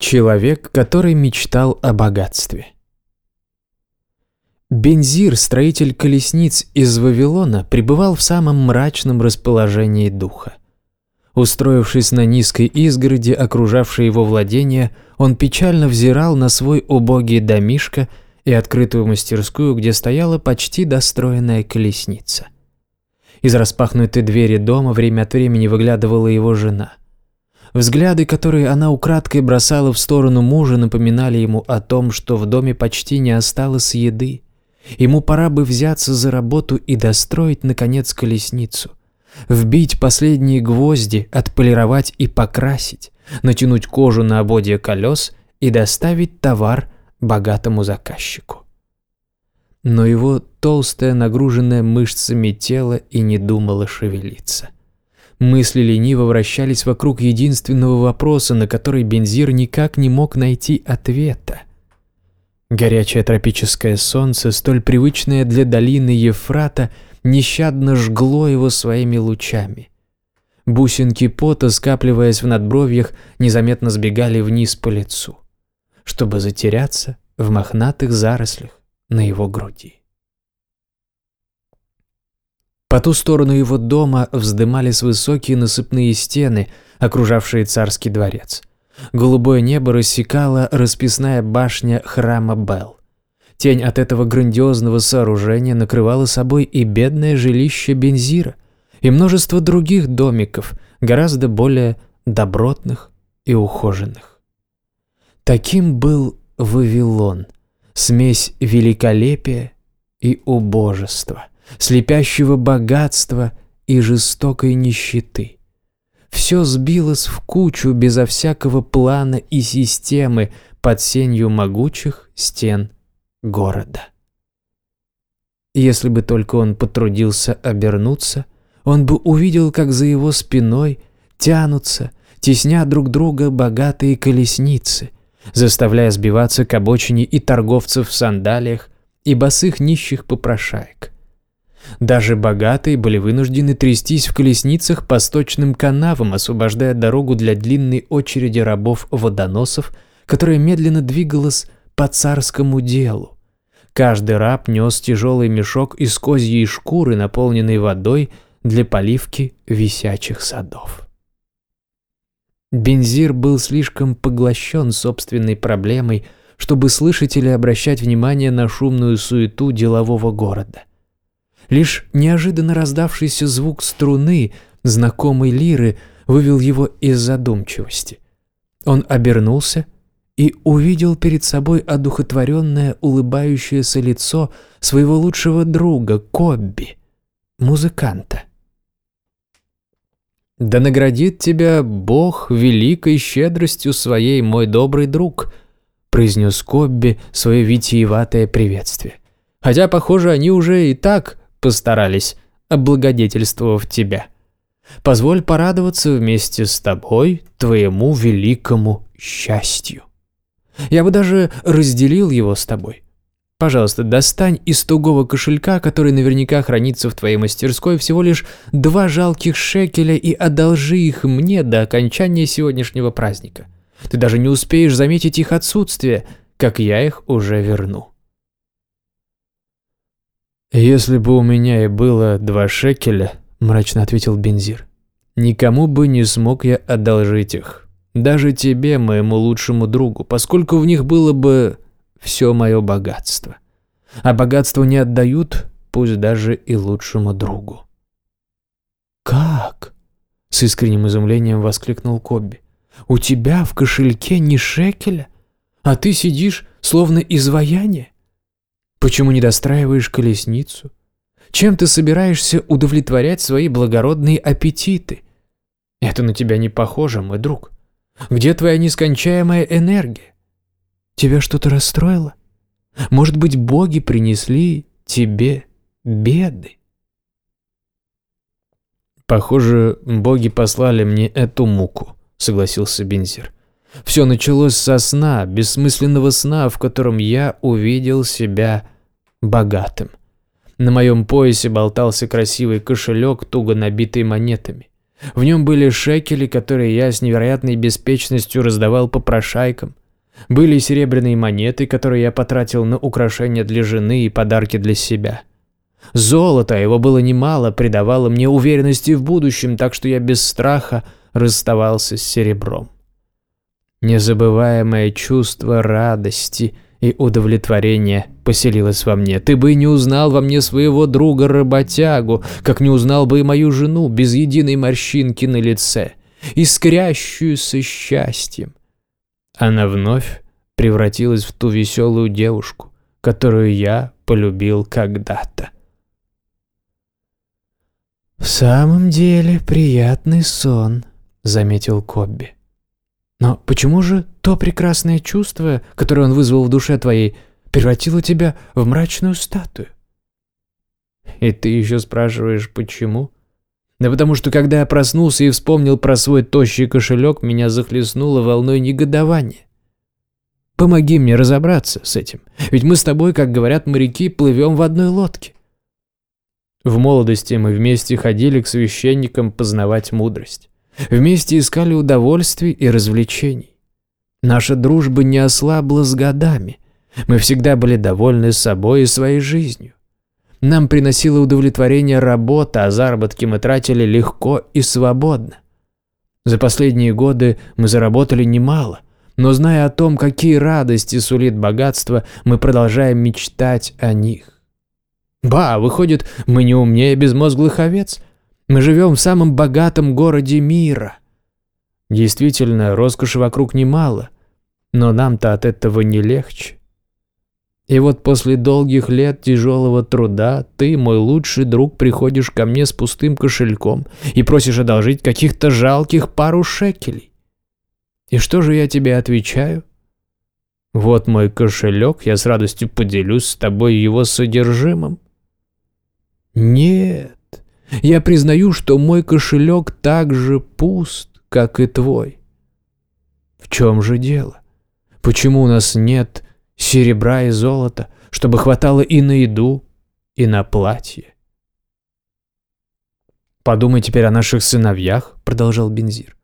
Человек, который мечтал о богатстве. Бензир, строитель колесниц из Вавилона, пребывал в самом мрачном расположении духа. Устроившись на низкой изгороди, окружавшей его владения, он печально взирал на свой убогий домишко и открытую мастерскую, где стояла почти достроенная колесница. Из распахнутой двери дома время от времени выглядывала его жена. Взгляды, которые она украдкой бросала в сторону мужа, напоминали ему о том, что в доме почти не осталось еды. Ему пора бы взяться за работу и достроить, наконец, колесницу. Вбить последние гвозди, отполировать и покрасить, натянуть кожу на ободье колес и доставить товар богатому заказчику. Но его толстое, нагруженное мышцами тело и не думало шевелиться. Мысли лениво вращались вокруг единственного вопроса, на который Бензир никак не мог найти ответа. Горячее тропическое солнце, столь привычное для долины Ефрата, нещадно жгло его своими лучами. Бусинки пота, скапливаясь в надбровьях, незаметно сбегали вниз по лицу, чтобы затеряться в мохнатых зарослях на его груди. По ту сторону его дома вздымались высокие насыпные стены, окружавшие царский дворец. Голубое небо рассекала расписная башня храма Бел. Тень от этого грандиозного сооружения накрывала собой и бедное жилище Бензира, и множество других домиков, гораздо более добротных и ухоженных. Таким был Вавилон, смесь великолепия и убожества слепящего богатства и жестокой нищеты. Все сбилось в кучу безо всякого плана и системы под сенью могучих стен города. Если бы только он потрудился обернуться, он бы увидел, как за его спиной тянутся, тесня друг друга богатые колесницы, заставляя сбиваться к обочине и торговцев в сандалиях, и босых нищих попрошаек. Даже богатые были вынуждены трястись в колесницах по сточным канавам, освобождая дорогу для длинной очереди рабов-водоносов, которая медленно двигалась по царскому делу. Каждый раб нес тяжелый мешок из козьей шкуры, наполненный водой для поливки висячих садов. Бензир был слишком поглощен собственной проблемой, чтобы слышать или обращать внимание на шумную суету делового города. Лишь неожиданно раздавшийся звук струны, знакомой лиры, вывел его из задумчивости. Он обернулся и увидел перед собой одухотворенное, улыбающееся лицо своего лучшего друга, Кобби, музыканта. «Да наградит тебя Бог великой щедростью своей, мой добрый друг», произнес Кобби свое витиеватое приветствие. «Хотя, похоже, они уже и так постарались, облагодетельствовав тебя. Позволь порадоваться вместе с тобой твоему великому счастью. Я бы даже разделил его с тобой. Пожалуйста, достань из тугого кошелька, который наверняка хранится в твоей мастерской, всего лишь два жалких шекеля и одолжи их мне до окончания сегодняшнего праздника. Ты даже не успеешь заметить их отсутствие, как я их уже верну. «Если бы у меня и было два шекеля», – мрачно ответил Бензир, – «никому бы не смог я одолжить их. Даже тебе, моему лучшему другу, поскольку в них было бы все мое богатство. А богатство не отдают, пусть даже и лучшему другу». «Как?» – с искренним изумлением воскликнул Кобби. «У тебя в кошельке ни шекеля, а ты сидишь, словно изваяние?» Почему не достраиваешь колесницу? Чем ты собираешься удовлетворять свои благородные аппетиты? Это на тебя не похоже, мой друг. Где твоя нескончаемая энергия? Тебя что-то расстроило? Может быть, боги принесли тебе беды? Похоже, боги послали мне эту муку, согласился Бензир. Все началось со сна, бессмысленного сна, в котором я увидел себя богатым. На моем поясе болтался красивый кошелек, туго набитый монетами. В нем были шекели, которые я с невероятной беспечностью раздавал попрошайкам. Были серебряные монеты, которые я потратил на украшения для жены и подарки для себя. Золото, его было немало, придавало мне уверенности в будущем, так что я без страха расставался с серебром. Незабываемое чувство радости и удовлетворения поселилось во мне. Ты бы не узнал во мне своего друга-работягу, как не узнал бы и мою жену без единой морщинки на лице, искрящуюся счастьем. Она вновь превратилась в ту веселую девушку, которую я полюбил когда-то. «В самом деле приятный сон», — заметил Кобби. Но почему же то прекрасное чувство, которое он вызвал в душе твоей, превратило тебя в мрачную статую? И ты еще спрашиваешь, почему? Да потому что, когда я проснулся и вспомнил про свой тощий кошелек, меня захлестнуло волной негодования. Помоги мне разобраться с этим, ведь мы с тобой, как говорят моряки, плывем в одной лодке. В молодости мы вместе ходили к священникам познавать мудрость. Вместе искали удовольствий и развлечений. Наша дружба не ослабла с годами. Мы всегда были довольны собой и своей жизнью. Нам приносила удовлетворение работа, а заработки мы тратили легко и свободно. За последние годы мы заработали немало, но зная о том, какие радости сулит богатство, мы продолжаем мечтать о них. Ба, выходит, мы не умнее безмозглых овец – мы живем в самом богатом городе мира. Действительно, роскоши вокруг немало, но нам-то от этого не легче. И вот после долгих лет тяжелого труда ты, мой лучший друг, приходишь ко мне с пустым кошельком и просишь одолжить каких-то жалких пару шекелей. И что же я тебе отвечаю? Вот мой кошелек, я с радостью поделюсь с тобой его содержимым. Нет, я признаю, что мой кошелек так же пуст, как и твой. В чем же дело? Почему у нас нет серебра и золота, чтобы хватало и на еду, и на платье? Подумай теперь о наших сыновьях, продолжал Бензир.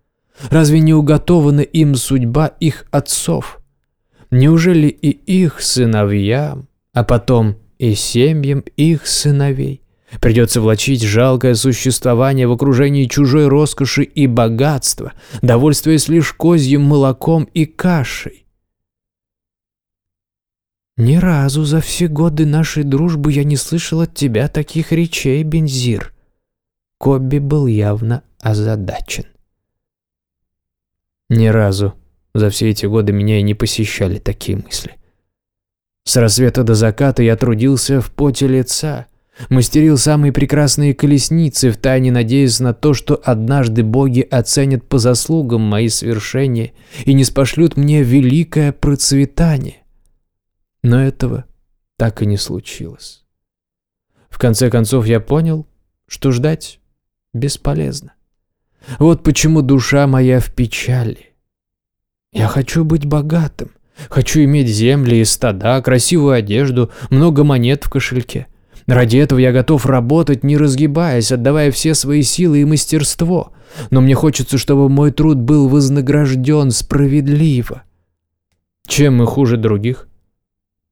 Разве не уготована им судьба их отцов? Неужели и их сыновьям, а потом и семьям их сыновей Придется влачить жалкое существование в окружении чужой роскоши и богатства, довольствуясь лишь козьим молоком и кашей. «Ни разу за все годы нашей дружбы я не слышал от тебя таких речей, Бензир». Кобби был явно озадачен. «Ни разу за все эти годы меня и не посещали такие мысли. С рассвета до заката я трудился в поте лица» Мастерил самые прекрасные колесницы, втайне надеясь на то, что однажды боги оценят по заслугам мои свершения и не спошлют мне великое процветание. Но этого так и не случилось. В конце концов я понял, что ждать бесполезно. Вот почему душа моя в печали. Я хочу быть богатым, хочу иметь земли и стада, красивую одежду, много монет в кошельке – Ради этого я готов работать, не разгибаясь, отдавая все свои силы и мастерство. Но мне хочется, чтобы мой труд был вознагражден справедливо. Чем мы хуже других?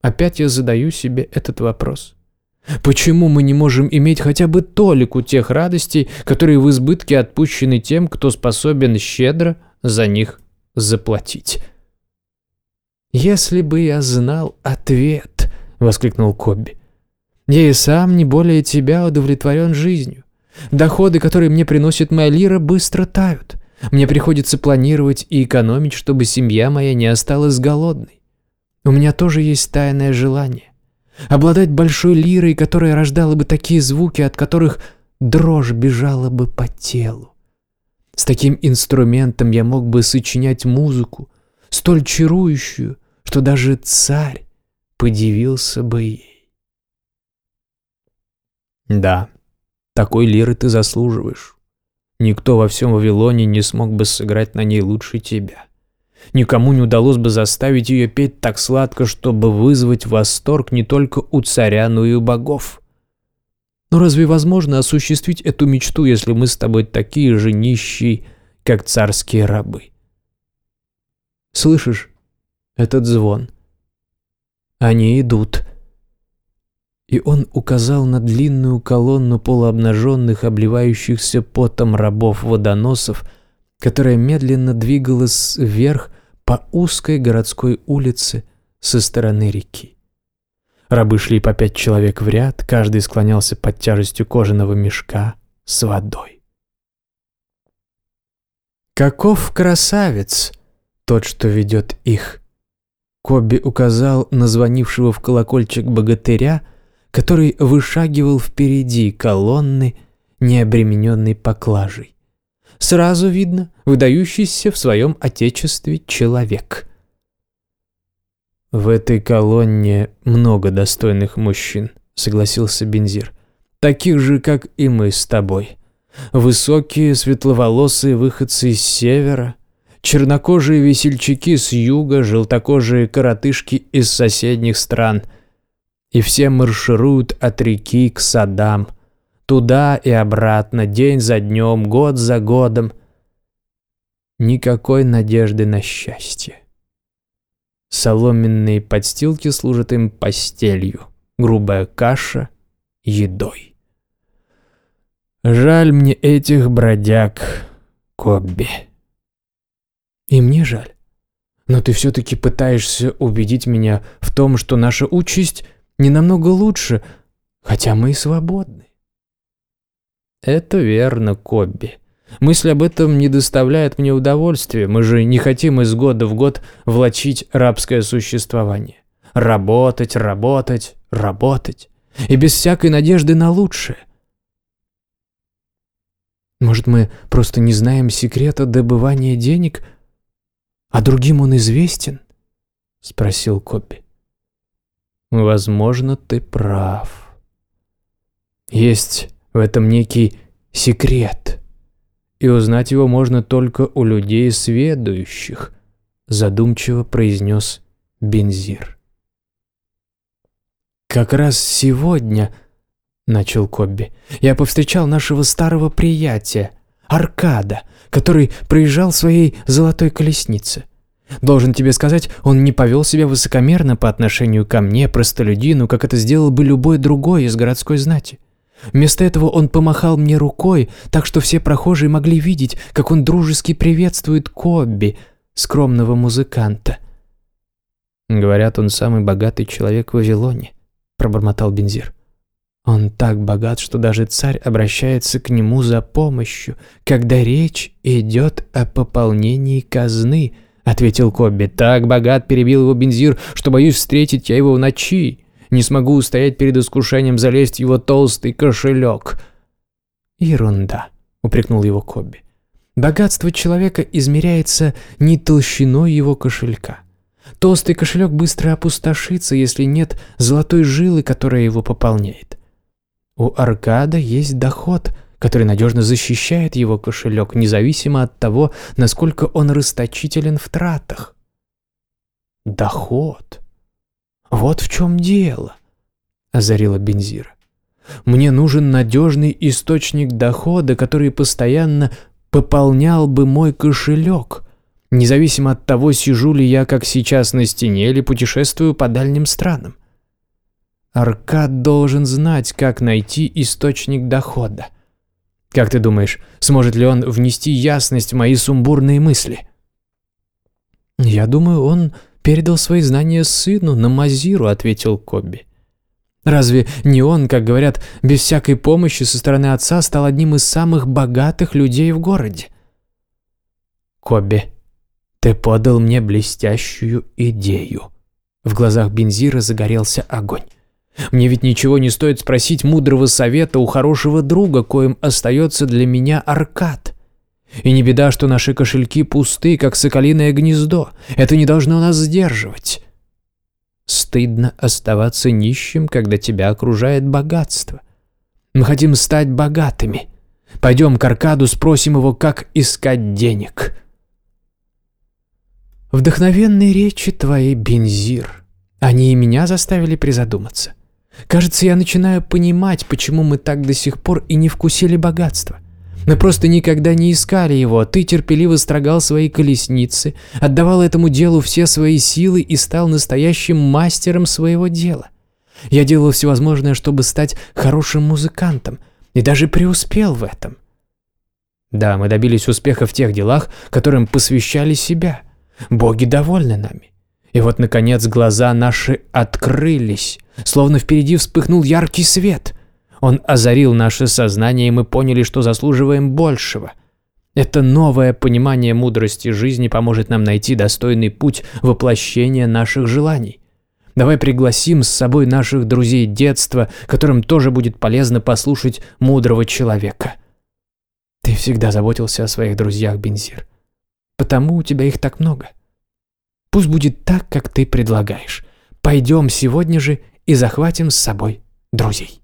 Опять я задаю себе этот вопрос. Почему мы не можем иметь хотя бы толику тех радостей, которые в избытке отпущены тем, кто способен щедро за них заплатить? «Если бы я знал ответ», — воскликнул Кобби, — я и сам не более тебя удовлетворен жизнью. Доходы, которые мне приносит моя лира, быстро тают. Мне приходится планировать и экономить, чтобы семья моя не осталась голодной. У меня тоже есть тайное желание. Обладать большой лирой, которая рождала бы такие звуки, от которых дрожь бежала бы по телу. С таким инструментом я мог бы сочинять музыку, столь чарующую, что даже царь подивился бы ей. Да, такой лиры ты заслуживаешь. Никто во всем Вавилоне не смог бы сыграть на ней лучше тебя. Никому не удалось бы заставить ее петь так сладко, чтобы вызвать восторг не только у царя, но и у богов. Но разве возможно осуществить эту мечту, если мы с тобой такие же нищие, как царские рабы? Слышишь этот звон? Они идут. И он указал на длинную колонну полуобнаженных, обливающихся потом рабов-водоносов, которая медленно двигалась вверх по узкой городской улице со стороны реки. Рабы шли по пять человек в ряд, каждый склонялся под тяжестью кожаного мешка с водой. «Каков красавец!» тот, что ведет их. Коби указал на звонившего в колокольчик богатыря, который вышагивал впереди колонны, необремененной поклажей. Сразу видно, выдающийся в своем отечестве человек. «В этой колонне много достойных мужчин», — согласился Бензир. «Таких же, как и мы с тобой. Высокие, светловолосые выходцы из севера, чернокожие весельчаки с юга, желтокожие коротышки из соседних стран. И все маршируют от реки к садам, туда и обратно, день за днем, год за годом. Никакой надежды на счастье. Соломенные подстилки служат им постелью, грубая каша — едой. Жаль мне этих бродяг, Кобби. И мне жаль. Но ты все-таки пытаешься убедить меня в том, что наша участь не намного лучше, хотя мы и свободны. Это верно, Кобби. Мысль об этом не доставляет мне удовольствия. Мы же не хотим из года в год влачить рабское существование. Работать, работать, работать. И без всякой надежды на лучшее. Может, мы просто не знаем секрета добывания денег – «А другим он известен?» — спросил Копи. «Возможно, ты прав. Есть в этом некий секрет, и узнать его можно только у людей сведущих», — задумчиво произнес Бензир. «Как раз сегодня», — начал Кобби, — «я повстречал нашего старого приятеля, Аркада, который проезжал своей золотой колеснице. Должен тебе сказать, он не повел себя высокомерно по отношению ко мне, простолюдину, как это сделал бы любой другой из городской знати. Вместо этого он помахал мне рукой, так что все прохожие могли видеть, как он дружески приветствует Кобби, скромного музыканта. «Говорят, он самый богатый человек в Вавилоне», — пробормотал Бензир. Он так богат, что даже царь обращается к нему за помощью, когда речь идет о пополнении казны, ответил Кобби. Так богат перебил его бензир, что боюсь встретить я его в ночи. Не смогу устоять перед искушением залезть в его толстый кошелек. Ерунда, упрекнул его Кобби. Богатство человека измеряется не толщиной его кошелька. Толстый кошелек быстро опустошится, если нет золотой жилы, которая его пополняет. У Аркада есть доход, который надежно защищает его кошелек, независимо от того, насколько он расточителен в тратах. Доход. Вот в чем дело, озарила Бензира. Мне нужен надежный источник дохода, который постоянно пополнял бы мой кошелек, независимо от того, сижу ли я, как сейчас, на стене или путешествую по дальним странам. Аркад должен знать, как найти источник дохода. Как ты думаешь, сможет ли он внести ясность в мои сумбурные мысли? Я думаю, он передал свои знания сыну, на Мазиру, ответил Кобби. Разве не он, как говорят, без всякой помощи со стороны отца стал одним из самых богатых людей в городе? Кобби, ты подал мне блестящую идею. В глазах Бензира загорелся огонь. Мне ведь ничего не стоит спросить мудрого совета у хорошего друга, коим остается для меня Аркад. И не беда, что наши кошельки пусты, как соколиное гнездо. Это не должно нас сдерживать. Стыдно оставаться нищим, когда тебя окружает богатство. Мы хотим стать богатыми. Пойдем к Аркаду, спросим его, как искать денег. Вдохновенные речи твои, Бензир. Они и меня заставили призадуматься. Кажется, я начинаю понимать, почему мы так до сих пор и не вкусили богатства. Мы просто никогда не искали его, ты терпеливо строгал свои колесницы, отдавал этому делу все свои силы и стал настоящим мастером своего дела. Я делал всевозможное, чтобы стать хорошим музыкантом, и даже преуспел в этом. Да, мы добились успеха в тех делах, которым посвящали себя. Боги довольны нами. И вот, наконец, глаза наши открылись, словно впереди вспыхнул яркий свет. Он озарил наше сознание, и мы поняли, что заслуживаем большего. Это новое понимание мудрости жизни поможет нам найти достойный путь воплощения наших желаний. Давай пригласим с собой наших друзей детства, которым тоже будет полезно послушать мудрого человека. Ты всегда заботился о своих друзьях, Бензир. Потому у тебя их так много. Пусть будет так, как ты предлагаешь. Пойдем сегодня же и захватим с собой друзей.